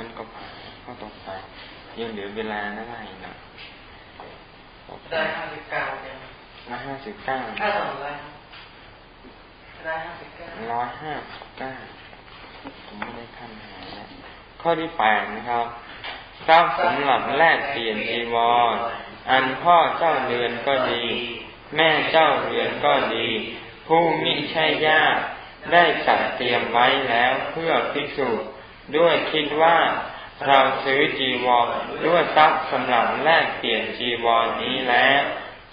คนก็ผ่านก็ตกไปยังเหลือเวลาได้หนะได้ห้าสิบเก้าร้อยห้าสิบเก้าถ้าสองร้อยได้ห้าสิบเก้าร้อยห้าสิบเก้าผมไม่ได้ขั้นหาแล้วข้อที่แปดนะครับทรัพย์สำหรับแลกเปลี่ยนจีวรอันพ่อเจ้าเรือนก็ดี แม่เจ้าเรือนก็ดี ผู้มิใช่ญาติได้จัดเตรียมไว้แล้วเพื่อพิสูจน์ ด้วยคิดว่าเราซื้อจีวรด้วยทรัพย์สำหรับแลกเปลี่ยนจีวรนี้แล้ว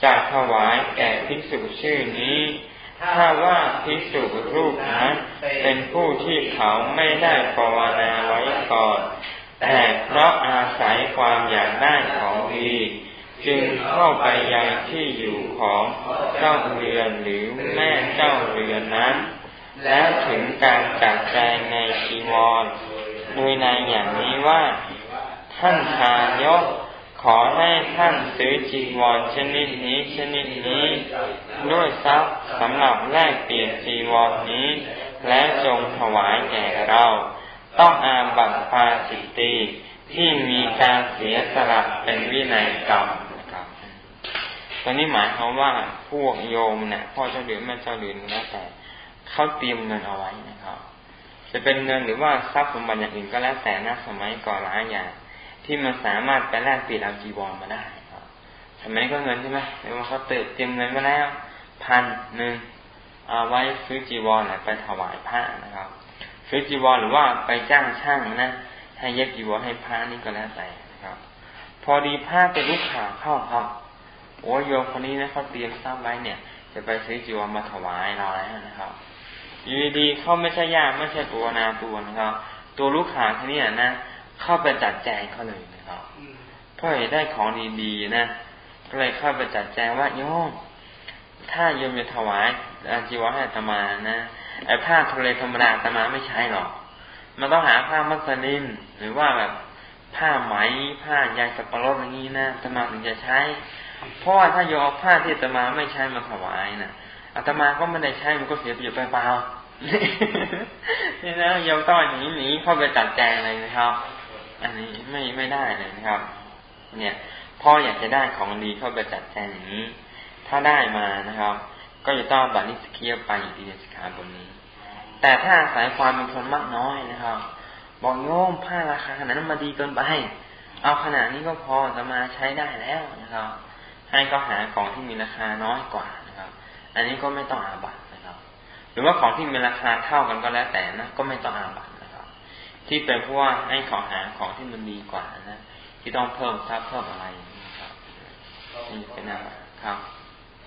จากถวายแก่ภิกษุชื่อนี้ ถ้าว่าภิกษุรูปนั้นเป็นผู้ที่เขาไม่ได้ภาวนาไว้ก่อน แต่เพราะอาศัยความอยากได้ของดีจึงเข้าไปยังที่อยู่ของเจ้าเรือนหรือแม่เจ้าเรือนนั้น แล้วถึงการจัดแจงในชีวร โดยในอย่างนี้ว่า ท่านทายกขอให้ท่านซื้อจีวรชนิดนี้ชนิดนี้ ด้วยทรัพย์สำหรับแลกเปลี่ยนจีวรนี้ และจงถวายแก่เรา ต้องอาบัติปาสิตีที่มีการเสียสละเป็นวินัยกรรมนะครับ ตอนนี้หมายความว่าพวกโยมเนี่ยพ่อเจ้าเดือนแม่เจ้าเดือนแล้วแต่เขาเตรียมเงินเอาไว้นะครับ จะเป็นเงินหรือว่าทรัพย์สมบัติอย่างอื่นก็แล้วแต่นะสมัยก่อนหลายอย่างที่มันสามารถไปแลกเปลี่ยนเอาจีวรมาได้สมัยก็เงินใช่ไหมเดี๋ยวเขาเติมเตรียมเงินมาแล้วพันหนึ่งเอาไว้ซื้อจีวรไปถวายพระนะครับ ซื้อจีวรหรือว่าไปจ้างช่างนะให้เย็บจีวรให้พระนี่ก็แล้วแต่นะครับ พอดีผ้าเป็นลูกข่าเข้าครับโอ้โยมคนนี้นะเขาเตรียมทราบไว้เนี่ย จะไปซื้อจีวรมาถวายเราแล้วนะครับ อยู่ดีๆเขาไม่ใช่ญาติไม่ใช่ตัวนาตัวนะครับ ตัวลูกขาคนนี้นะเข้าไปจัดแจงเขาเลยนะครับเพราะได้ของดีๆนะก็เลยเข้าไปจัดแจงว่าโยมถ้าโยมจะถวายจีวรให้ตมานะไอ้ผ้าทะเลธรรมดาตมาไม่ใช้หรอก มันต้องหาผ้ามัสลินหรือว่าแบบผ้าไหมผ้ายางสับปะรดอย่างนี้นะตมาถึงจะใช้ เพราะว่าถ้าโยมเอาผ้าที่ตมาไม่ใช้มาถวายนะอาตมาก็ไม่ได้ใช้มันก็เสียประโยชน์เปล่า นี่นะยมต้องหนีหนีเข้าไปจัดแจงเลยนะครับ อันนี้ไม่ไม่ได้เลยนะครับ เนี่ย พ่ออยากจะได้ของดีเข้าไปจัดแจงอย่างนี้ ถ้าได้มานะครับ ก็จะต้องบัตรนิสเคียไปอีกในสิขาบนนี้ แต่ถ้าสายความเป็นคนมากน้อยนะครับ บอกโยมผ้าราคาขนาดนั้นมาดีเกินไป เอาขนาดนี้ก็พอจะมาใช้ได้แล้วนะครับ ให้ก็หาของที่มีราคาน้อยกว่านะครับ อันนี้ก็ไม่ต้องอาบัตร หรือว่าของที่มีราคาเท่ากันก็แล้วแต่นะก็ไม่ต้องอาบัตที่เป็นเพราะว่าให้ขอหาของที่มันดีกว่านะที่ต้องเพิ่มทรัพย์เพิ่มอะไรนะครับนี่เป็นอะไรครับ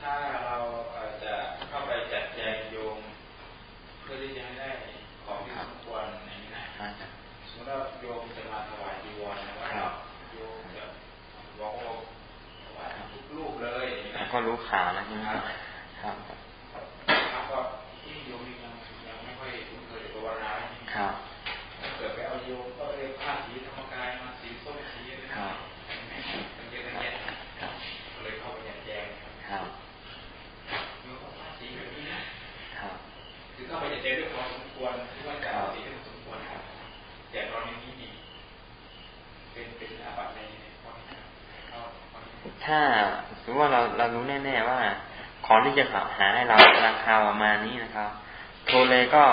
ถ้าเราจะเข้าไปจัดแจงโยมเพื่อที่จะให้ได้ของที่สมควรอย่างนี้นะสมมติว่าโยมจะมาถวายจีวรนะว่าโยมจะบอกว่าถวายทุกลูกเลยก็รู้ข่าวแล้วใช่ไหมครับครับก็ที่โยมยังยังไม่ค่อยคุ้นเคยกับวนา ครับเกิดไปเอาโยมก็เลยผ้าสีธรรมกายมาสีส้มสีอะครับมันเยอะแยะก็เลยเข้าไปแจงครับโยมผ้าสีแบบนี้นะครับคือเข้าไปแจงด้วยความสมควรที่ว่าจะสีที่มันสมควรครับแต่ตอนนี้นี่เป็นเป็นอาบัติในข้อนี้ถ้าสมมติว่าเราเรารู้แน่ๆว่า ของที่จะหาให้เราราคาประมาณนี้นะครับ โทรเลยก็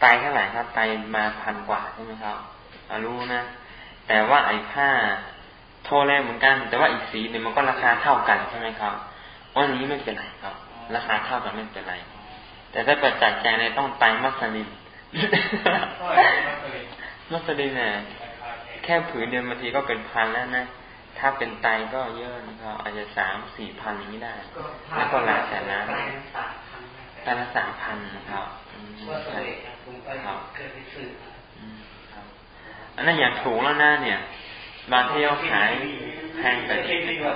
ไตเท่าไหร่ครับไตมาพันกว่าใช่ไหมครับรู้นะ แต่ว่าไอ้ผ้าโทแรเหมือนกัน แต่ว่าอีกสีหนึ่งมันก็ราคาเท่ากันใช่ไหมครับวันนี้ไม่เป็นไรครับ ราคาเท่ากันไม่เป็นไร แต่ถ้าประจักษ์ใจในต้องไตมัสลินมัสลินเนี่ยแค่ผืนเดียวบางทีก็เป็นพันแล้วนะถ้าเป็นไตก็เยอะนะครับอาจจะสามสี่พันอย่างนี้ได้ แล้วก็ลาแต่ละแต่ละสามพันนะครับ ครับอันนั้นอย่างถูกแล้วนะเนี่ย บางที่เขาขายแพงแต่ที่นะค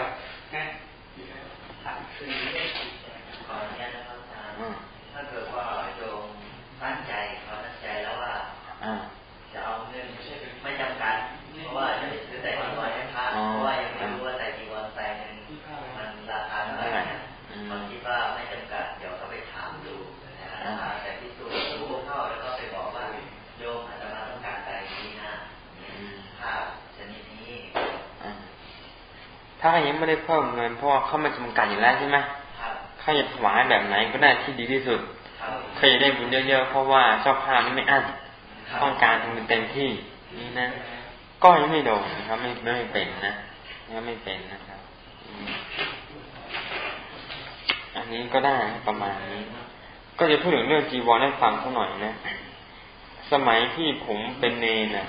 รับถ้าเกิดว่าโยมตั้งใจเขาตั้งใจแล้วว่าจะเอาเงินไม่จำกัดเพราะว่าจะซื้อแต่จีวรให้พระเพราะว่ายังไม่รู้ว่าแต่จีวรใส่เงินมันราคาเท่าไหร่บางทีว่าไม่จำกัดเดี๋ยวก็ไปถามดูแต่ที่สูรู้เข้าแล้วก็ไปบอกว่าโยมอาจจะมาต้องการ ถ้ายังไม่ได้เพิ่มเงินเพราะว่าเขามาจำกัดอยู่แล้วใช่ไหมเขาจะถวายแบบไหนก็ได้ที่ดีที่สุดเขาจะได้บุญเยอะๆเพราะว่าเจ้าภาพไม่อั้นต้องการทำเต็มที่นี่นะก็ยังไม่โดนนะครับไม่ไม่เป็นนะยังไม่เป็นนะครับ อันนี้ก็ได้ประมาณนี้ ก็จะพูดถึงเรื่องจีวรให้ฟังสักหน่อยนะ สมัยที่ผมเป็นเนนะ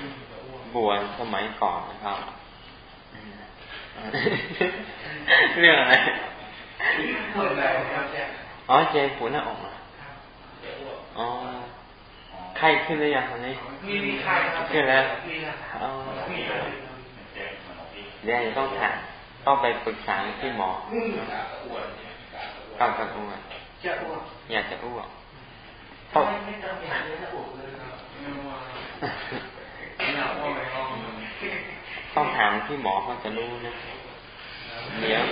บวชสมัยก่อนนะครับ เรื่องอะไรอ๋อเจฝุ่นหน้าอกอ๋อไข้ขึ้นหรือยังตอนนี้มีมีไข้ขึ้นแล้วอ๋อเดี๋ยวจะต้องถามต้องไปปรึกษาที่หมอก้าวกระอ้วนอยากจะอ้วกต้อง ต้องถามที่หมอเขาจะรู้นะเดี๋ยว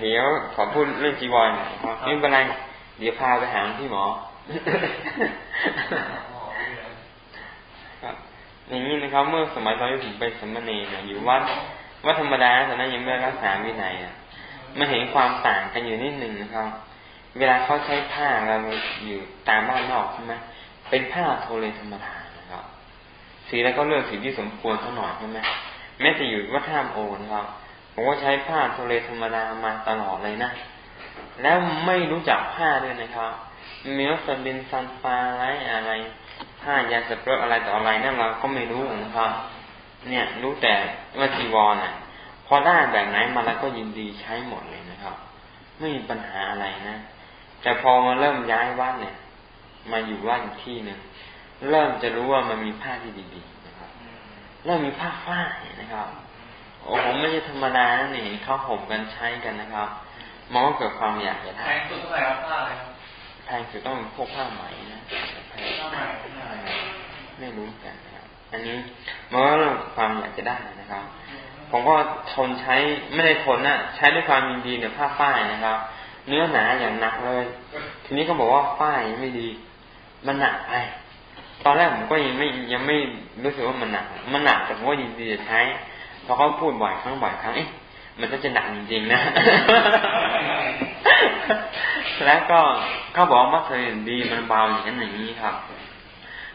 เดี๋ยวขอพูดเรื่องจีวรไม่เป็นไรเดี๋ยวพาไปหาที่หมออย่างนี้นะครับ เมื่อสมัยตอนที่ผมไปสมณีเนี่ยอยู่วัดวัดธรรมดาแต่นั้นยังไม่รักษาวินัยอะ มาเห็นความต่างกันอยู่นิดหนึ่งนะครับ เวลาเขาใช้ผ้าเราอยู่ตามบ้านนอกใช่ไหมเป็นผ้าโทเลธรรมดานะครับ สีแล้วก็เลือกสีที่สมควรเขาหน่อยใช่ไหมแม้จะอยู่วัดท่ามโอนะครับ ผมก็ใช้ผ้าโทเลธรรมดามาตลอดเลยนะ แล้วไม่รู้จักผ้าด้วยนะครับมีวัสดินซันฟาอะไรอะไรผ้ายาสเปรย์อะไรต่ออะไรนั่นเราก็ไม่รู้นะครับ เนี่ยรู้แต่ว่าจีวรอะ พอได้แบบไหนมาแล้วก็ยินดีใช้หมดเลยนะครับ ไม่มีปัญหาอะไรนะ แต่พอมาเริ่มย้ายวัดเนี่ย มาอยู่วัดอีกที่หนึ่งเริ่มจะรู้ว่ามันมีผ้าที่ดีๆนะครับเริ่มมีผ้าฝ้ายนะครับโอ้โหไม่ใช่ธรรมดานะนี่เขาห่มกันใช้กันนะครับมองเกิดความอยากจะได้แพงสุดเท่าไหร่ครับผ้าอะไรครับแพงสุดต้องพวกผ้าไหมนะผ้าไหมไม่รู้กันนะครับ อันนี้มันก็เรื่องความอยากจะได้นะครับ ผมก็ทนใช้ไม่ได้ทนนะใช้ด้วยความยินดีเนี่ยผ้าฝ้ายนะครับ เนื้อหนาอย่างหนักเลย ทีนี้ก็บอกว่าฝ้ายไม่ดี มันหนักไปตอนแรกผมก็ยังไม่ยังไม่รู้สึกว่ามันหนัก มันหนักแต่ผมว่ายินดีจะใช้พอเขาพูดบ่อยครั้งบ่อยครั้งเอ๊ะมันก็จะหนักจริงๆนะ แล้วก็เขาบอกมัสลินดีมันเบาอย่างนั้นอย่างนี้ครับ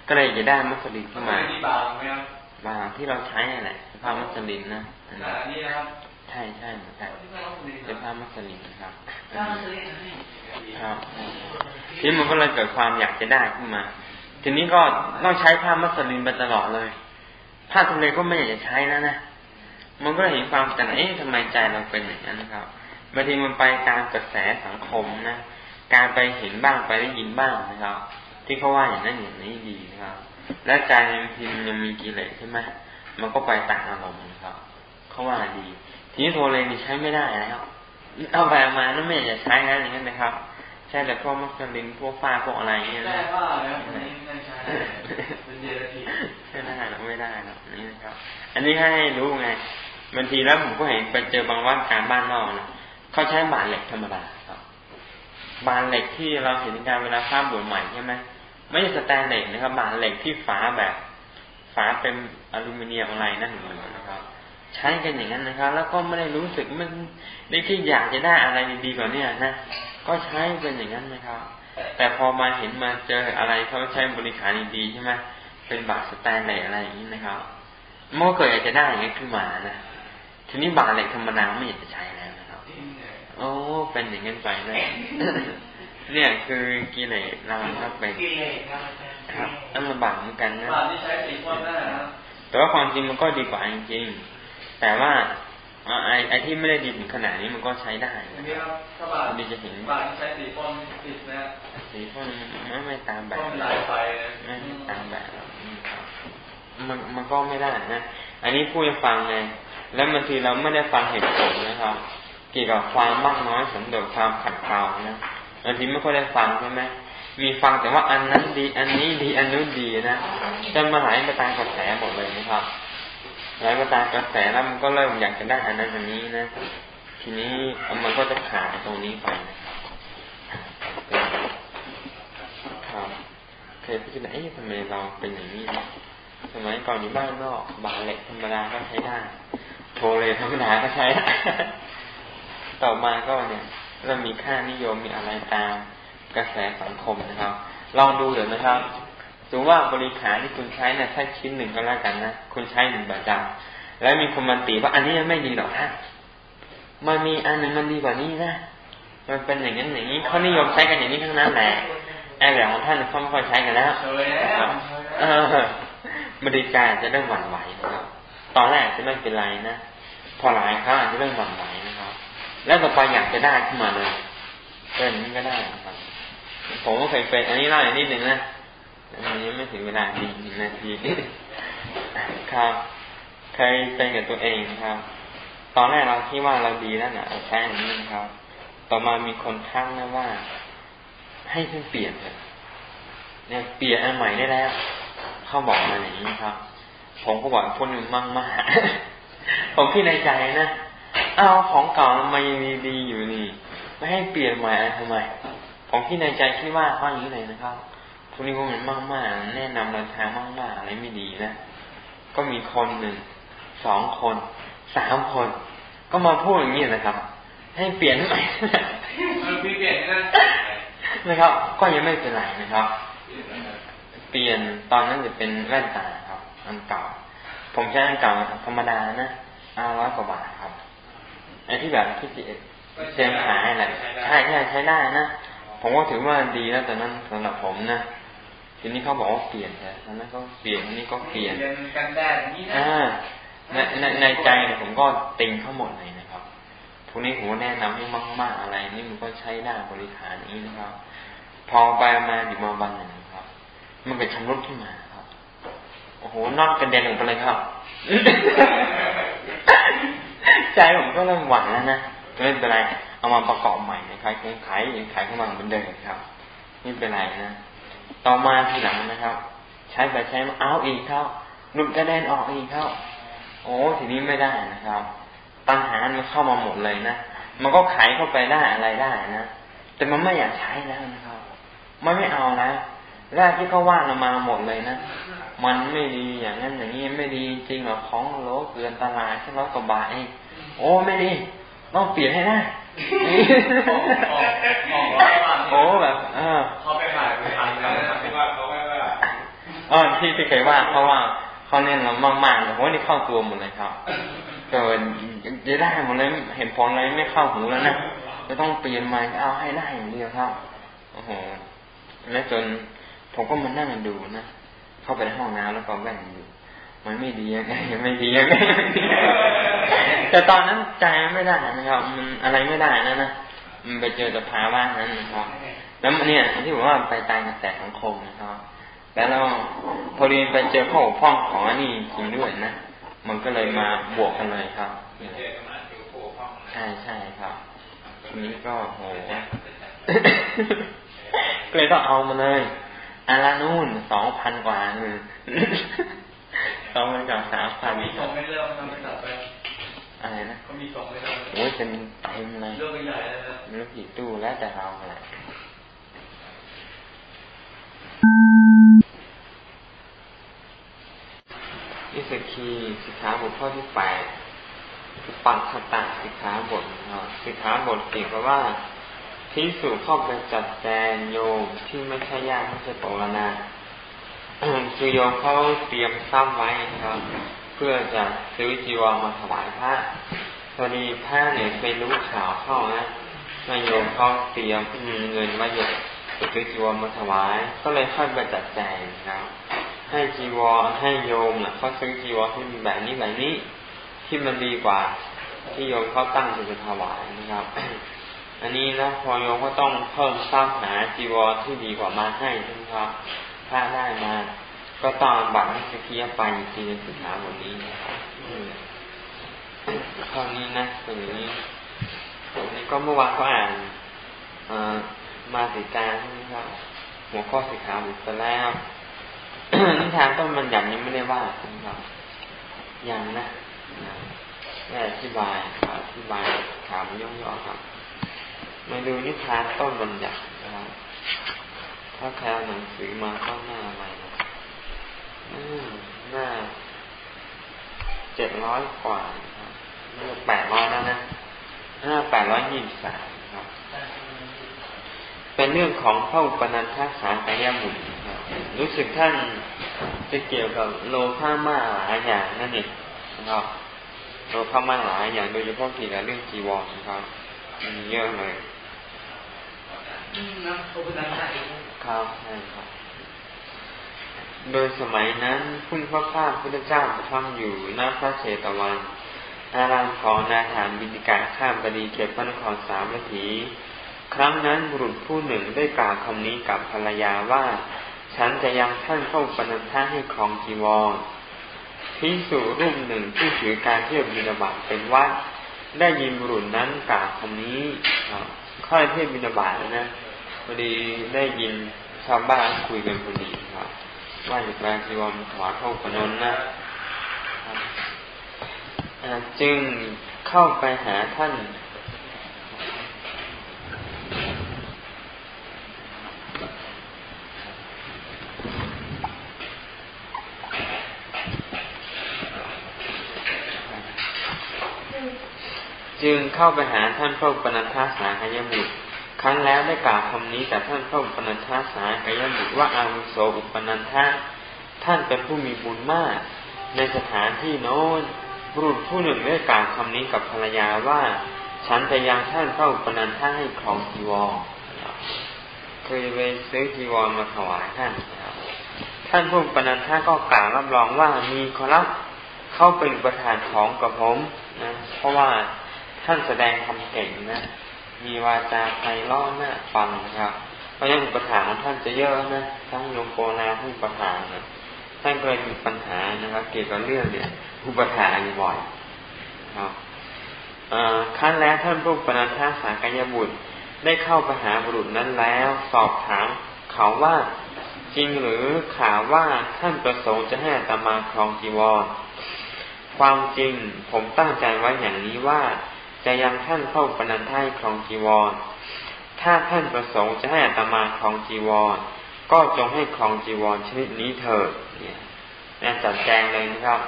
ก็เลยจะได้มัสลินขึ้นมาบางไหมครับบางที่เราใช้แหละผ้ามัสลินนะ อันนี้นะครับใช่ใช่เหมือนกันเป็นผ้ามัสลินครับครับทีนี้มันก็เลยเกิดความอยากจะได้ขึ้นมา ทีนี้ก็ต้องใช้ผ้ามัสลินไปตลอดเลยผ้าทะเลก็ไม่อยากจะใช้แล้วนะมันก็เห็นความแต่เอ๊ะทำไมใจเราเป็นอย่างนั้นนะครับบางทีมันไปตามกระแสสังคมนะการไปเห็นบ้างไปได้ยินบ้างนะครับ ที่เขาว่าอย่างนั้นอย่างนี้ดีนะครับ และใจบางทีมันยังมีกิเลสใช่ไหมมันก็ไปตามอารมณ์นะครับ เขาว่าดี ทีนี้โทรเลนี่ใช้ไม่ได้แล้วเอาไปมาแล้วไม่อยากจะใช้แล้วอย่างนั้นนะครับ ใช่แต่พวกมัสลินพวกฟ้าพวกอะไรเงี้ยนะใช่ว่าแล้วไม่ใช่เป็นเดรัจฉีใช่ได้หรือไม่ได้หรอกนี่นะครับ อันนี้ให้รู้ไงบางทีแล้วผมก็เห็นไปเจอบางวัดการบ้านนอกนะเขาใช้บานเหล็กธรรมดาครับ บานเหล็กที่เราเห็นการเวลาภาพบวชใหม่ใช่ไหมไม่ใช่สแตนเหล็กนะครับบานเหล็กที่ฝาแบบ ฝาเป็นอลูมิเนียมอะไรนั่นเหมือนนะ ใช้กันอย่างนั้นนะครับ แล้วก็ไม่ได้รู้สึกมันในที่อยากจะได้อะไรดีกว่านี้นะก็ใช้เป็นอย่างนั้นนะครับ แต่พอมาเห็นมาเจออะไรเขาใช้บริการดีๆใช่ไหมเป็นบาทสแตนเหล็กอะไรอย่างนี้นะครับมันก็เกิดอยากจะได้อย่างนี้ขึ้นมานะทีนี้บาเหล็กธรรมดาไม่อยากจะใช้แล้วนะครับ โอ้เป็นอย่างนั้นไปเลยเนี่ยคือกิเลสเราก็เป็นครับต้องลำบากเหมือนกันนะแต่ว่าความจริงมันก็ดีกว่าจริงๆ แต่ว่าไอ้ไอ้ที่ไม่ได้ดีถึงขนาดนี้มันก็ใช้ได้ครับดีจะเห็นบาทใช้สีฟ้อนติดนะสีฟ้อนไม่ไม่ตามแบบไม่ตามแบบมันมันก็ไม่ได้นะ อันนี้พูดให้ฟังไงแล้วบางทีเราไม่ได้ฟังเหตุผลนะครับ เกี่ยวกับความมากน้อยสมเด็จความขัดเกลานะบางทีไม่ค่อยได้ฟังใช่ไหมมีฟังแต่ว่าอันนั้นดี อันนี้ดี อันนู้นดีนะจะมาไหลไปตามกระแสหมดเลยนะครับ ไหลไปตามกระแสแล้วมันก็เริ่มอยากจะได้อันนั้นอันนี้นะ ทีนี้มันก็จะขาดตรงนี้ไปนะครับเคยพิจารณาเอ๊ะทำไมเราเป็นอย่างนี้สมัยก่อนอยู่บ้านนอกบาเล็กธรรมดาก็ใช้ได้โทรเลยธรรมดาก็ใช้ได้ต่อมาก็เนี่ยเริ่มมีค่านิยมมีอะไรตามกระแสสังคมนะครับ ลองดูเดี๋ยวนะครับ ถือว่าบริขารที่คุณใช้เนี่ยถ้าชิ้นหนึ่งก็แล้วกันนะคุณใช้หนึ่งประจำแล้วมีคนมาตีว่าอันนี้ไม่ดีหรอกท่านมันมีอันหนึ่งมันดีกว่านี้นะมันเป็นอย่างนั้นอย่างนี้เขานิยมใช้กันอย่างนี้ทั้งนั้นแหละไอ้แบบของท่านเขาไม่ค่อยใช้กันแล้วบริการจะเริ่มหวั่นไหวนะครับ ตอนแรกจะไม่เป็นไรนะพอหลายครั้งอาจจะเริ่มหวั่นไหวนะครับ แล้วต่อไปอยากจะได้ขึ้นมาเลยเป็นนี้ก็ได้นะครับผมก็เคยเป็นอันนี้เล่าอย่างนิดหนึ่งนะ อันนี้ไม่ถึงเวลาดีนาทีครับเคยเป็นกับตัวเองครับ ตอนแรกเราคิดว่าเราดีแล้วนะใช้อันนี้นะครับ ต่อมามีคนทักนะว่า ให้เพิ่งเปลี่ยนเถอะเนี่ยเปลี่ยนอันใหม่ได้แล้วเขาบอกมาอย่างนี้ครับ ผมก็บอกคนหนึ่งมั่งมากผมคิดในใจนะเอาของเก่ามันยังมีดีอยู่นี่ ไม่ให้เปลี่ยนใหม่อะไรทำไมผมคิดในใจคิดว่าว่าอย่างนี้เลยนะครับ พวกนี้ก็มันมากมากแนะนำเดินทางมากมากอะไรไม่ดีนะ ก็มีคนหนึ่ง สองคน สามคน ก็มาพูดอย่างนี้นะครับ ให้เปลี่ยนใหม่เปลี่ยนนะครับ ก็ยังไม่เป็นไรนะครับ เปลี่ยนตอนนั้นจะเป็นแว่นตาครับ อันเก่า ผมใช้อันเก่าธรรมดานะอาร้อยกว่าบาทครับไอ้ที่แบบที่เจมหายอะไรใช่ใช่ใช้ได้นะผมก็ถือว่าดีแล้วแต่นั้นสำหรับผมนะ ทีนี้เขาบอกว่าเปลี่ยนใช่แล้วนั้นก็เปลี่ยนทีนี้ก็เปลี่ยนกันแดดอย่างนี้นะในในในใจเนี่ยผมก็ติงทั้งหมดเลยนะครับพวกนี้ผมแนะนำให้มากๆอะไร นี่มันก็ใช้ได้บริหารนี้นะครับ พอไปมาอยู่มาวันหนึ่งครับ มันเป็นชำรุดขึ้นมาครับ โอ้โหนอกกระเด็นออกไปเลยครับ ใจผมก็เริ่มหวั่นแล้วนะไม่เป็นไร เอามาประกอบใหม่นะครับยังขายยังขายข้างมาเหมือนเดิมครับไม่เป็นไรนะ ต่อมาทีหลังนะครับ ใช้ไปใช้มาเอาอีกครับหลุดกระเด็นออกอีกครับโอ้ทีนี้ไม่ได้นะครับ ปัญหามันเข้ามาหมดเลยนะมันก็ไขเข้าไปได้อะไรได้นะแต่มันไม่อยากใช้แล้วนะครับ มันไม่เอานะแรกที่เขาว่าเรามาหมดเลยนะ มันไม่ดีอย่างนั้นอย่างนี้ไม่ดีจริงหรอของโลเกินตลาดแค่ร้อยกว่าบาทเองโอ้ไม่ดีต้องเปลี่ยนให้ได้โอ้แบบเออ อ๋อที่ที่เคยว่าเขาว่าเขาเน้นเรามากๆแต่ว่านี่เข้าตัวหมดเลยครับเกินจะได้หมดเลยเห็นผลอะไรไม่เข้าหูแล้วนะจะต้องเปลี่ยนใหม่เอาให้ได้อย่างเดียวครับโอ้โหแล้วจนผมก็มานั่งดูนะเข้าไปในห้องน้ำแล้วก็แว่นอยู่มันไม่ดียังไงไม่ดียังไงแต่ตอนนั้นใจไม่ได้นะครับ มันอะไรไม่ได้นะนะมันไปเจอสภาวะนั้นนะครับ แล้วเนี่ยที่ผมว่าไปตายกระแสสังคมนะครับ แล้วเราพอดีไปเจอข้อพ้องของอันนี้จริงด้วยนะ มันก็เลยมาบวกกันเลยครับใช่ใช่ครับทีนี้ก็โหก็เลยต้องเอามาเลยอารานู่นสองพันกว่าหนึ่งสองพันกับสามพันมีส่งไม่เริ่มทำไม่ตัดไปอะไรนะเขามีส่งไม่เริ่มโอ้ยเป็นเต็มเลยเรื่องใหญ่เลยนะเรื่องกี่ตู้แล้วแต่เราแหละ นิสกีสิกขาบทข้อที่แปดคือปังขตะสิกขาบทนะสิกขาบทเกี่ยวกับว่าที่สู่เข้าไปจัดแจงโยมที่ไม่ใช่ญาติไม่ใช่ปรนาคือโยมเขาเตรียมซ้ำไว้นะครับ เพื่อจะซื้อจีวรมาถวายพระพอดีพระเนี่ยไปรู้ข่าวเข้านะนายโยมเขาเตรียมมีเงินมาเยอะซื้อจีวรมาถวาย ก็เลยค่อยไปจัดแจงนะครับ ให้จีวรให้โยมนะเขาซื้อจีวรที่มีแบบนี้แบบนี้ ที่มันดีกว่า ที่โยมเขาตั้งจะถวายนะครับ อันนี้นะพอโยมก็ต้องเพิ่มสร้างหาจีวรที่ดีกว่ามาให้ใช่ไหมครับ ถ้าได้มา ก็ต้องบัตรให้สกียไปทีในสุดท้ายวันนี้นะครับข้อนี้นะตรงนี้ตรงนี้ก็เมื่อวานก็อ่านมาติการใช่ไหมครับหัวข้อสิกขาบุตรแล้ว นิทานต้นมันยันยังไม่ได้ว่าครับยังนะแค่อธิบายอธิบายถามย่อๆครับ มาดูนิทานต้นบัญญัตินะครับถ้าใครเอาหนังสือมาก็หน้าอะไรนะหน้าเจ็ดร้อยกว่าครับแปดร้อยแล้วนะหน้าแปดร้อยยี่สิบสามครับ เป็นเรื่องของพระอุปนันทสากายมุตร รู้สึกท่านจะเกี่ยวกับโลภามาหลายอย่างนั่นเองนะครับโลภามาหลายอย่างโดยเฉพาะเกี่ยวกับเรื่องจีวรนะครับมีเยอะเลยครับใช่ครับ โดยสมัยนั้นพุ่งพระพาพุทธเจ้าประทับอยู่หน้าพระเชตวัน อารามของนาถานบินิกาข้ามบดีเขตพระนครสามวัถี ครั้งนั้นบุรุษผู้หนึ่งได้กล่าวคำนี้กับภรรยาว่า ฉันจะยังท่านเข้าปนันท่าให้ครองจีวรพิสูรูปหนึ่งผู้ถือการเที่ยวบินาบาตเป็นว่าได้ยินบุรุษนั้นกล่าวคำนี้ค่อยเที่ยวบินาบาตนะพอดีได้ยินชาวบ้านคุยกันพอดีครับ ว่าจะแปลจีวรถวายเข้าปนนนะจึงเข้าไปหาท่าน จึงเข้าไปหาท่านพระปนัทาสาขยบุตร ครั้งแล้วได้กล่าวคำนี้แต่ท่านพระปนัทาสาขยบุตรว่าอาวุโสอุปนันทะท่านเป็นผู้มีบุญมาก ในสถานที่โน้นบุรุษผู้หนึ่งได้กล่าวคำนี้กับภรรยาว่า ฉันจะยังท่านพระอุปนันทะให้ครองจีวรเคยไปซื้อจีวรมาถวายท่านท่านพระอุปนันทะก็กล่าวรับรองว่ามีขอรับเข้าเป็นประธานของกับผมนะเพราะว่า ท่านแสดงคำเก่งนะ มีวาจาไพเราะน่าฟังนะครับเพราะยังอุปถานของท่านจะเยอะนะ ทั้งโยมโปนาทั้งอุปถานนะท่านเคยมีปัญหานะครับ เกี่ยวกับเรื่องเนี่ย อุปถานบ่อยครับขั้นแล้วท่านพระปนันทาสากยบุตรได้เข้าไปหาบุรุษนั้นแล้ว สอบถามเขาว่าจริงหรือข่าวว่าท่านประสงค์จะให้ตมาครองจีวรความจริงผมตั้งใจไว้อย่างนี้ว่า จะยังท่านเข้าปนันท่ครองจีวร ถ้าท่านประสงค์จะให้อัตมาครองจีวร ก็จงให้ครองจีวรชนิดนี้เถิดเนี่ยน่จัดแจงเลยนะครับ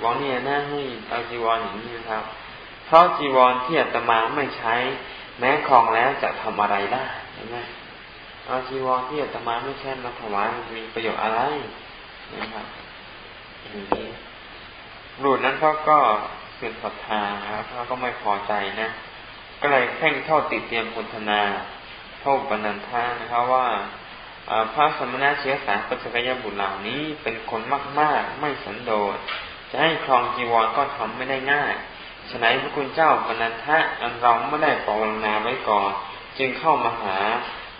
บอกเนี่ยน่าให้เอาจีวรอย่างนี้นะครับ เพราะจีวรที่อัตมาไม่ใช้ แม้ครองแล้วจะทำอะไรได้เห็นไหมเอาจีวรที่อัตมาไม่ใช้มาถวายมีประโยชน์อะไรนะครับอย่างนี้รูดนั้นเขาก็ เกิดศรัทธาครับเขาก็ไม่พอใจนะ ก็เลยเพ่งโทษติดเตรียมพนนาโทษปนันทานะครับว่าพระสมณะเชื้อสายปัจจยบุตรเหล่านี้เป็นคนมาก ๆ ไม่สันโดษ จะให้ครองจีวรก็ทำไม่ได้ง่ายฉะนั้นพระคุณเจ้าปนันทะอันเราไม่ได้ปรนนาไว้ก่อน จึงเข้ามาหา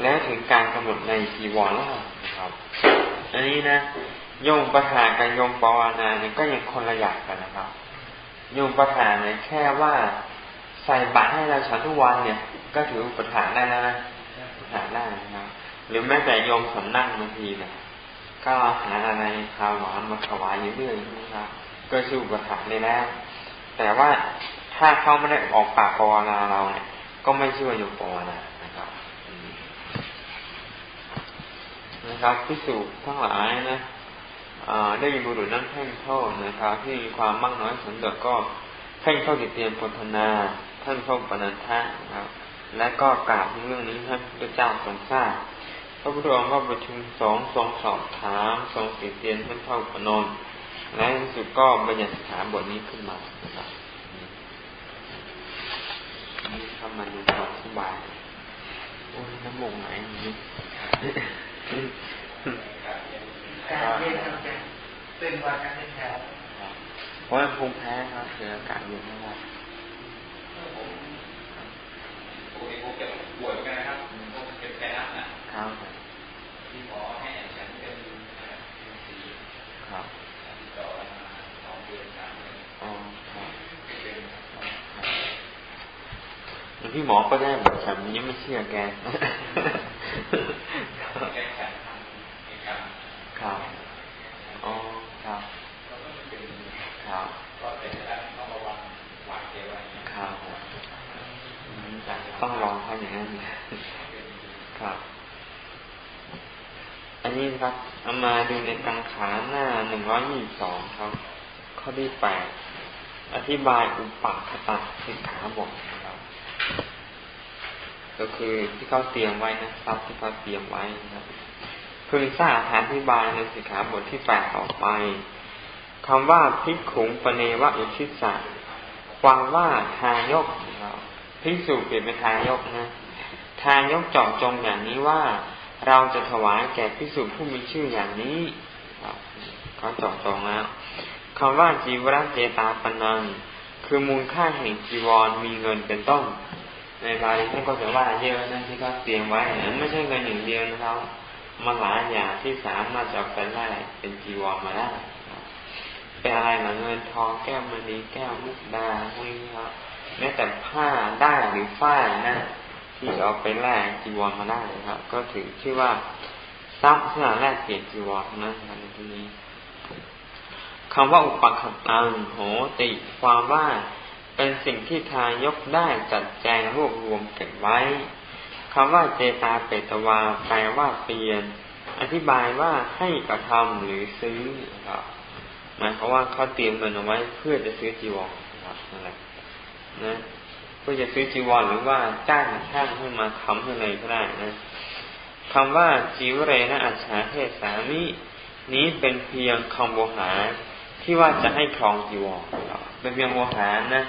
แล้วถึงการกำหนดในจีวรแล้วนะครับ อันนี้นะโยมประธากับโยมปวานาเนี่ยก็ยังคนละอย่างกันนะครับ โยมประธานเนี่ยแค่ว่าใส่บาตรให้เราฉันทุกวันเนี่ย ก็ถือประธานได้แล้วนะประธานได้นะครับ หรือแม้แต่โยมสำนั่งบางทีเนี่ยก็หาอะไรข้าวหวานมาถวายอยู่เรื่อยนะครับ ก็ชื่อประธานได้แล้ว แต่ว่าถ้าเขาไม่ได้ออกปากปวาราเราเนี่ย ก็ไม่ชื่อว่าโยมปวารานะครับนะครับพิสูจน์ทั้งหลายนะ ได้ยินบุรุษนั้นเพ่งโทษนะครับที่มีความมากน้อยสันโดษก็เพ่งเข้าติดเตรียมพนธนาท่านพระปนันทะนะครับ และก็กล่าวเรื่องนี้ท่านพระเจ้าทรงทราบพระพุทธองค์ก็ประชุมสองทรงสอบถามทรงติดเตียนท่านเท่าปนนและที่สุดก็บัญญัติสถานบทนี้ขึ้นมานะครับนี่เข้ามาดูความสบายโอ้ยน้ำมงไหนนี่ การเล่นอาจารย์เป็นวันการเล่นแถวเพราะภูมิแพ้ครับเจออากาศเย็นมากผมผมผมจะป่วยเหมือนกันนะครับผมเป็นแพ้นะครับที่หมอให้ฉันเป็นสีครับต่อมาสองเดือนสามเดือนอ๋อครับเป็นพี่หมอก็ได้แบบฉันยังไม่เชื่อแกครับ อ๋อ ครับ ครับก็เป็นการต้องระวังหวาดเสียวครับต้องลองให้อย่างนั้นครับ นนี้ครับเอา มาดูในกังขาหน้าหนึ่งร้อยยี่สองครับ ข้อที่แปดอธิบายอุปคตะสิกขาบทครับ ก็คือที่เขาเตรียมไว้นะทรัพย์ที่เขาเตรียมไว้นะครับพึงทราบอธิบายในสิกขาบทที่แปดต่อไปคำว่าพิกขุงปเนวะอุชิสะความว่าทายกเราพิสูจเปลี่ยนเป็นทายกนะทายกจาะจงอย่างนี้ว่า เราจะถวายแก่พิสุผู้มีชื่ออย่างนี้เขาจาะจงแล้วคำว่าจีวรเจตาปนัง คือมูลค่าแห่งจีวรมีเงินเป็นต้น ในบาลีท่านก็จะว่าเยอะนะที่เขาเตรียมไว้ไม่ใช่เงินอย่างเดียวนะครับมาหลายอย่างที่สามารถจะเอาไปไล่เป็นจีวรมาได้เป็นอะไรเหมือนเงินทองแก้วมณีแก้วมุกดาพวกนี้ครับแม้แต่ผ้าได้หรือฝ้ายนะ ที่เอาไปแลกจีวรมาได้นะครับ ก็ถือชื่อว่าทรัพย์ที่เราแลกเปลี่ยนจีวรนะครับในที่นี้คำว่าอุปขตังโหติความว่าเป็นสิ่งที่ทายกได้จัดแจงรวบรวมเก็บไว้คำว่าเจตาเปตวา แปลว่าเปลี่ยน อธิบายว่าให้กระทำหรือซื้อครับหมายความว่าเขาเตรียมเงินเอาไว้เพื่อจะซื้อจีวรครับนั่นแหละนะ เพื่อจะซื้อจีวรหรือว่าจ้างช่างให้มาทำให้เลยก็ได้นะคำว่าจีวเรนะอัจฉาเทสามินี้เป็นเพียงคำโวหารที่ว่าจะให้ครองจีวรเป็นเพียงโวหารนะ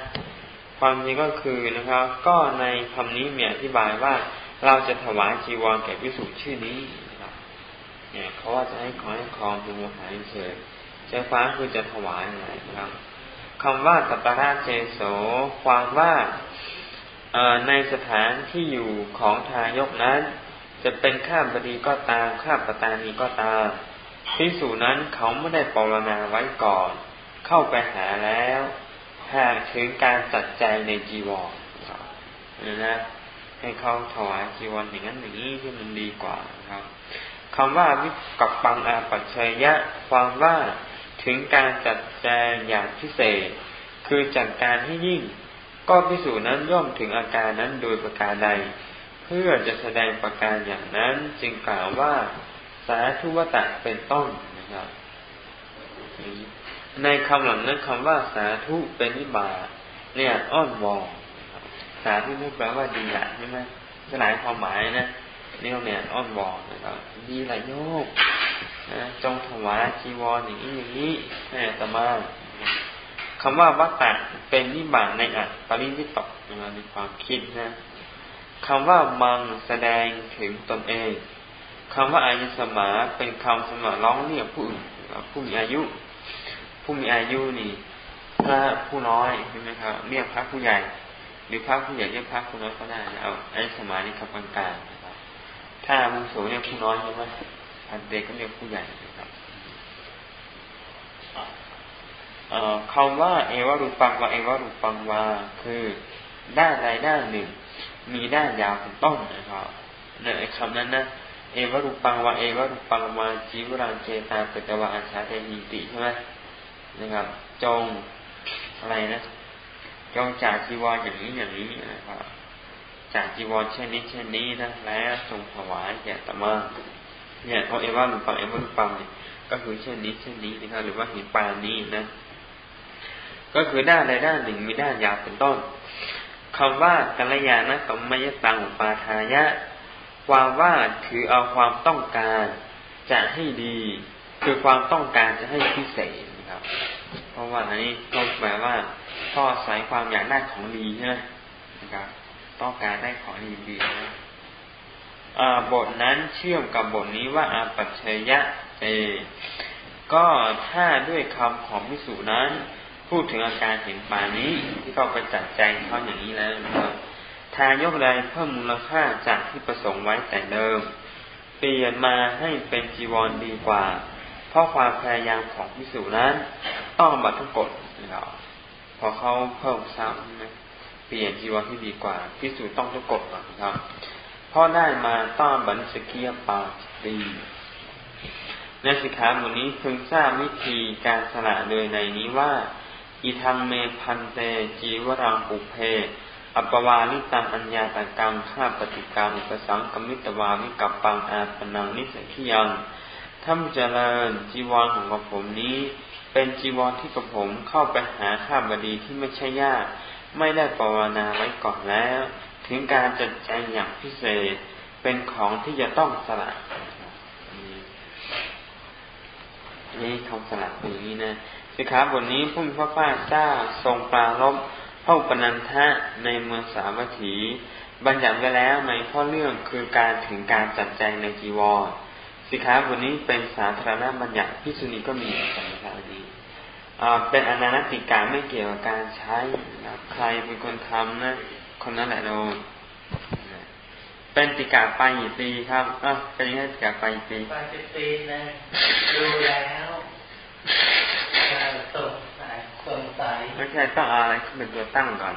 ความจริงก็คือนะครับ ก็ในคำนี้มีอธิบายว่าเราจะถวายจีวรแก่พิสุชื่อนี้นะครับเนี่ยเขาว่าจะให้ขอให้ครองเป็นโวหารเฉยใจฟ้าคือจะถวายอะไรนะครับ คำว่าตัปปราเจโสความว่าในสถานที่อยู่ของทายกนั้น จะเป็นข้าบดีก็ตามข้าปตานีก็ตามพิสูจนั้นเขาไม่ได้ปรณาไว้ก่อน เข้าไปหาแล้วหากถึงการจัดใจในจีวรนะให้เขาถวายจีวรอย่างนั้นอย่างนี้ที่มันดีกว่าครับคำว่าวิกับปังอาปัจเชยะ ความว่า ถึงการจัดแจงอย่างพิเศษ คือจัดการให้ยิ่ง ก็พิสูจนั้นย่อมถึงอาการนั้นโดยประการใด เพื่อจะแสดงประการอย่างนั้นจึงกล่าวว่า สาธุวตะเป็นต้นนะครับ ในคำหลังนั้นคำว่าสาธุเป็นนิบาเนี่ยอ้อนวอนสาธุนี่แปลว่าดีละใช่ไหมหลายความหมายนะนี่เนี่ยอ้อนวอนนะครับดีละโยก จงถวายจีวรอย่างนี้อย่างนี้ให้ตมาคำว่าวัตตะเป็นนิบาตในอัตปริวิตกในความคิดนะคำว่ามังแสดงถึงตนเองคำว่าอายุสมาเป็นคำสำหรับร้องเรียกผู้อื่นผู้มีอายุ ผู้มีอายุนี่พระผู้น้อยใช่ไหมครับเรียกพระผู้ใหญ่ หรือพระผู้ใหญ่เรียกพระผู้น้อยก็ได้เอาอายุสมานี่ครับกลางๆนะครับถ้ามุโสเรียกผู้น้อยใช่ไหมันเด็กก็เรียกผู้ใหญ่นะครับคำว่าเอวารุปังวาเอวารุปังวาคือด้านใดด้านหนึ่ง มีด้านยาวเป็นต้นนะครับในคำนั้นนะเอวารูปังวะเอวารูปังวาจีวรังเจตาเปตวะอาชาเตหิติใช่ไหมนะครับ จงอะไรนะจงจากจีวรอย่างนี้อย่างนี้นะครับจากจีวรเช่นนี้เช่นนี้นะแล้วทรงถวายแก่ตมา เนี่ยเขาเอว่ารูปังเอวรูปังเนี่ยก็คือเช่นนี้เช่นนี้นะครับหรือว่าเหินปานนี้นะ ก็คือด้านใดด้านหนึ่งมีด้านยาวเป็นต้นคำว่ากัลยาณสัมมยตังปาทายะ ความว่าถือเอาความต้องการจะให้ดี คือความต้องการจะให้พิเศษนะครับ เพราะว่าอันนี้ก็แปลว่าพ่อสายความอยากได้ของดีใช่ไหมนะครับ ต้องการได้ของดีดีนะ บทนั้นเชื่อมกับบทนี้ว่าอาปัจเชยะเอก็ถ้าด้วยคำของพิสูจนั้น พูดถึงอาการเห็นปานี้ที่เขาไปจัดใจเขาอย่างนี้แล้วนะครับทายกใดเพิ่มมูลค่าจากที่ประสงค์ไว้แต่เดิม เปลี่ยนมาให้เป็นจีวรดีกว่า เพราะความพยายามของพิสูจนั้นต้องบัตรทุกกฎนะครับพอเขาเพิ่มซ้ำเปลี่ยนจีวรที่ดีกว่าพิสูจต้องทุกกฎก่อนครับ พราะได้มาต้อนบัญชกียปาตีในสิกขาบทนี้พึงทราบวิธีการสละโดยในนี้ว่า อีทางเมพันเตจีวรังปุเพ อัปวาลิตังอัญญาตกังข้าปฏิกรรมอุปสังกมิตวามิกับปังอาปนังนิสกิยังท่านเจริญจีวรของกระผมนี้ เป็นจีวรที่กระผมเข้าไปหาข้าบดีที่ไม่ใช่ญาติไม่ได้ปรนาไว้ก่อนแล้ว ถึงการจัดแจงอย่างพิเศษเป็นของที่จะต้องสละนี่คำสลักอย่างนี้นะสิขาบทนี้ผู้มีพระภาคเจ้าทรงปรารบพระปนันทะในเมืองสาวัตถี บัญญัติไว้แล้วในข้อเรื่องคือการถึงการจัดแจงในจีวรสิขาบทนี้เป็นสาธารณบัญญัติพิสุนีก็มีสำหรับนี้เป็นอนันติกาไม่เกี่ยวกับการใช้ใครเป็นคนทำนะ คนนั้นแหละโดนเป็นติกาไปกี่ปีครับอะเป็นยังไงติกาไปกี่ปีไปสิบปีนะดูแล้วสงสัยสงสัยไม่ใช่ต้องอะไรขึ้นเป็นตัวตั้งก่อน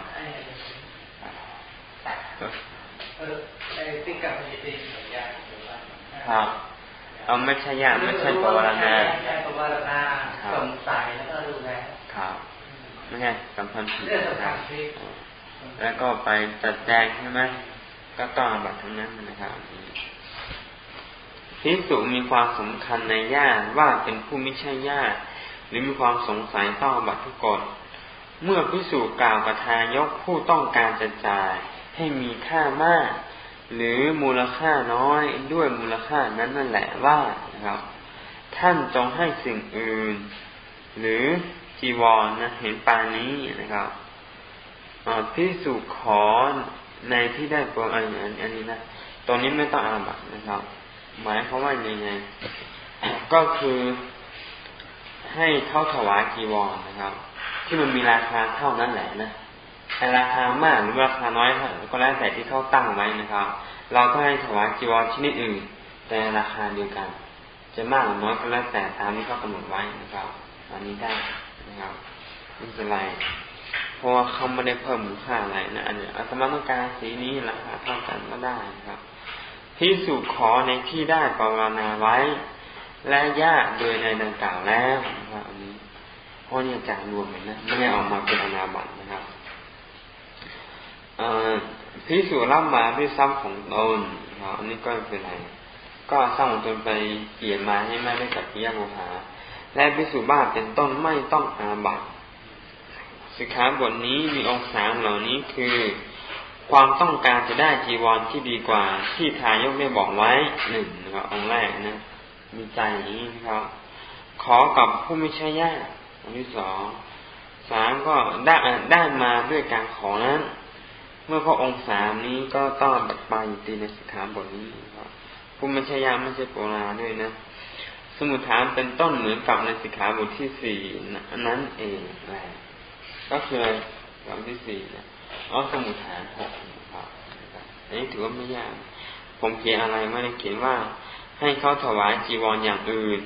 เออไอ้ติกาไปกี่ปีครับเอาไม่ใช่ยากไม่ใช่ปวารณาใช่ปวารณาสงสัยแล้วก็ดูแลครับไม่ใช่สำคัญผิด แล้วก็ไปจัดแจงใช่ไหมก็ต้องอาบัตทั้งนั้นนะครับพิสุมีความสำคัญในญาติว่าเป็นผู้ไม่ใช่ญาติหรือมีความสงสัยต้องอาบัตทุกกฎเมื่อพิสูจกล่าวกับทายกผู้ต้องการจะจ่ายให้มีค่ามาก หรือมูลค่าน้อยด้วยมูลค่านั้นนั่นแหละว่านะครับ ท่านจงให้สิ่งอื่น หรือจีวรนนะเห็นปานี้นะครับ พิสูจขอในที่ได้ปรงอันอันนี้นะตรงนี้ไม่ต้องอาบัตนะครับ หมายเขาว่ายังไง ก็คือให้เข้าถวายกีวรนะครับ ที่มันมีราคาเท่านั้นแหละนะแต่ราคามากหรือราคาน้อยก็แล้วแต่ที่เขาตั้งไว้นะครับ เราก็ให้ถวายจีวรชนิดอื่น แต่ราคาเดียวกัน จะมากหรือน้อยก็แล้วแต่ตามที่เขากำหนดไว้นะครับ อันนี้ได้นะครับไม่เป็นไร เพราะว่าเขาไม่ได้เพิ่มมูลค่าอะไรนะอันนี้อาตมาต้องการสีนี้ราคาเท่ากันก็ได้ครับพิสูขอในที่ได้ปรารนาไว้ และญาติโดยในดังกล่าวแล้วนะครับอันนี้เพราะเนี่ยจารรวมเลยนะไม่ได้ออกมาเป็นอนาบัตนะครับพิสูจรับมาด้วยทรัพย์ของตนครับอันนี้ก็เป็นไร ก็สร้างของตนไปเปลี่ยนมาให้ไม่ได้กับพิยาโมหาและพิสูจบ้าเป็นต้นไม่ต้องอาบัต สิกขาบทนี้มีองค์สามเหล่านี้คือ ความต้องการจะได้จีวรที่ดีกว่า ที่ทายกได้บอกไว้หนึ่งนะครับองค์แรกนะ มีใจนี้นะครับ ขอกับผู้ไม่ใช่ญาติองค์ที่สองสามก็ได้ได้มาด้วยการขอนั้น เมื่อพระองค์สามนี้ก็ต้องบัดไปตีในสิกขาบทนี้ครับผู้ไม่ใช่ญาติไม่ใช่ปุราด้วยนะสมุทฐานเป็นต้นเหมือนกับในสิกขาบทที่สี่นั้นเองแหละ ก็คือลำที่สี่เนี่ยอ๋อสมุทฐานหกนะครับอันนี้ถือว่าไม่ยาก ผมเขียนอะไรไม่ได้เขียนว่า ให้เขาถวายจีวรอย่างอื่น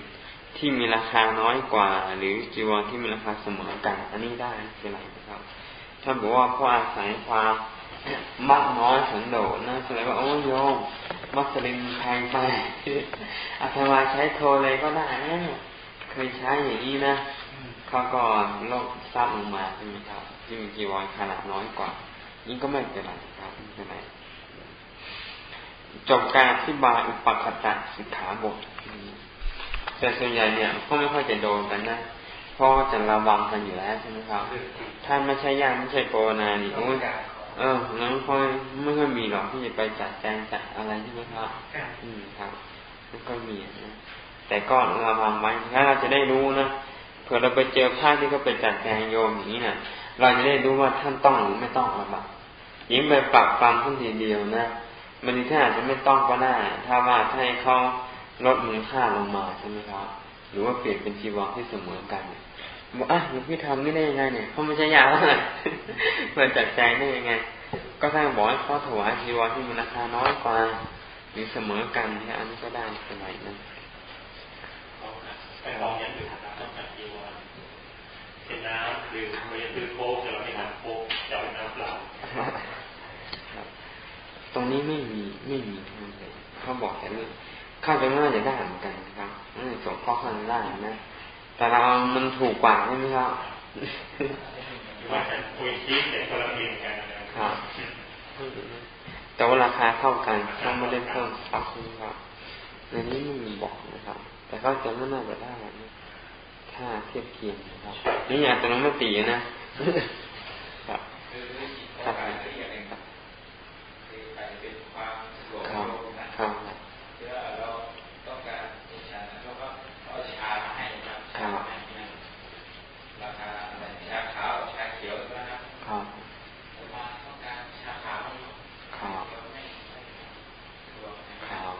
ที่มีราคาน้อยกว่า หรือจีวรที่มีราคาเสมอกัน อันนี้ได้เป็นไรนะครับท่านบอกว่าเพราะอาศัยความมักน้อยสันโดษนะแสดงว่าโอ้โยมมัสลิมแพงไปอาตมาใช้โทรเลยก็ได้นะเคยใช้อย่างนี้นะ ขาก็ลดทราบลงมาใช่ไหมครับที่มีจีวรขนาดน้อยกว่านี่ก็ไม่เป็นไรครับไม่เป็นไรจบการอธิบายอุปกตะสิกขาบทแต่ส่วนใหญ่เนี่ยก็ไม่ค่อยจะโดนกันนะเพราะจะระวังกันอยู่แล้วใช่ไหมครับถ้าไม่ใช่ญาติไม่ใช่โกนานี่โอ้ยเอองั้นค่อยไม่ค่อยมีหรอกที่จะไปจัดแจงจัดอะไรใช่ไหมครับอืมครับไม่ค่อยมีนะแต่ก็ระวังไว้ถ้าเราจะได้รู้นะ ผื่อเราไปเจอพระที่เขาไปจัดแจงโยมอย่างนี้นะ่ะ เราจะได้รู้ว่าท่านต้องหรือไม่ต้องหรือเปล่ายิ่งไปปรับความท่านทีเดียวนะมันท่านอาจจะไม่ต้องก็ได้ ถ้าว่าให้เขาลดมูลค่าลงมาใช่ไหมครับ หรือว่าเปลี่ยนเป็นจีวรที่เสมอกันบอกอะหลวงพี่ทำนี่ได้ยังไงเนี่ยเขาไม่ใช่ยาเลยมาจัดแจงได้ยังไง ก็ท่านบอกให้เขาถวายจีวรที่มีราคาน้อยกว่าหรือเสมอกันเนี่อันนี้ก็ได้เป็นไรนะไปลองยัน ดูเป็นน้ำดื่มไม่ใช่ซื้อโค้กแต่เราไม่ทำโค้กจะเป็นน้ำเปล่าตรงนี้ไม่มีไม่มีเลยเขาบอกแต่เรื่องข้าจะน่าจะได้เหมือนกันครับส่งข้อข้างได้นะแต่เรามันถูกกว่าใช่ไหมครับว่าแต่คุยชี้แต่ก็ละเอียดกันครับแต่ว่าราคาเท่ากันถ้าไม่ได้เพิ่มครับครับในนี้ไม่มีบอกนะครับ แต่เขาจะไม่น่าจะได้ ห้าเทียบเคียงนะครับ นี่อย่างตรงนั้นมันตีนะครับครับเราต้องการชาแล้วก็เอาชามาให้ครับราคาชาขาวชาเขียวนะครับครับมาต้องการชาขาวครับครับ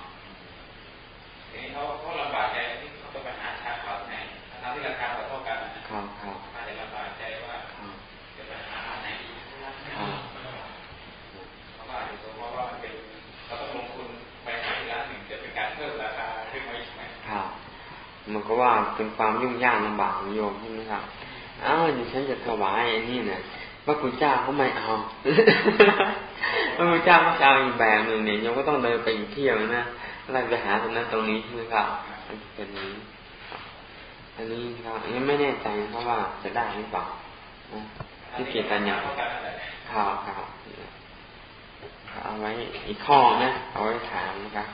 ทีนี้เขาเขาลำบากใจที่เขาจะไปหาชาขาวไหนทั้งที่ราคาเท่ากันครับครับอาจจะลำบากใจว่าจะไปหาอันไหนครับเพราะว่าอาจจะสมมติว่ามันเป็นเราต้องลงทุนไปหาที่ร้านหนึ่งจะเป็นการเพิ่มราคาขึ้นมาอีกไหมครับมันก็ว่า เป็นความยุ่งยากลำบากของโยมใช่ไหมครับอ้าวอย่างฉันจะถวายอันนี้เนี่ยพระคุณเจ้าเขาไม่เอาพระคุณเจ้าเขาจะเอาอีกแบบหนึ่งเนี่ยโยมก็ต้องเดินไปอีกเที่ยวนะอะไรไปหาตรงนั้นตรงนี้ใช่ไหมครับอันเป็นนี้อันนี้ครับอันนี้ไม่แน่ใจเพราะว่าจะได้หรือเปล่าที่เกียรติยังครับครับเอาไว้อีกข้อนะ เอาไว้ถามนะครับ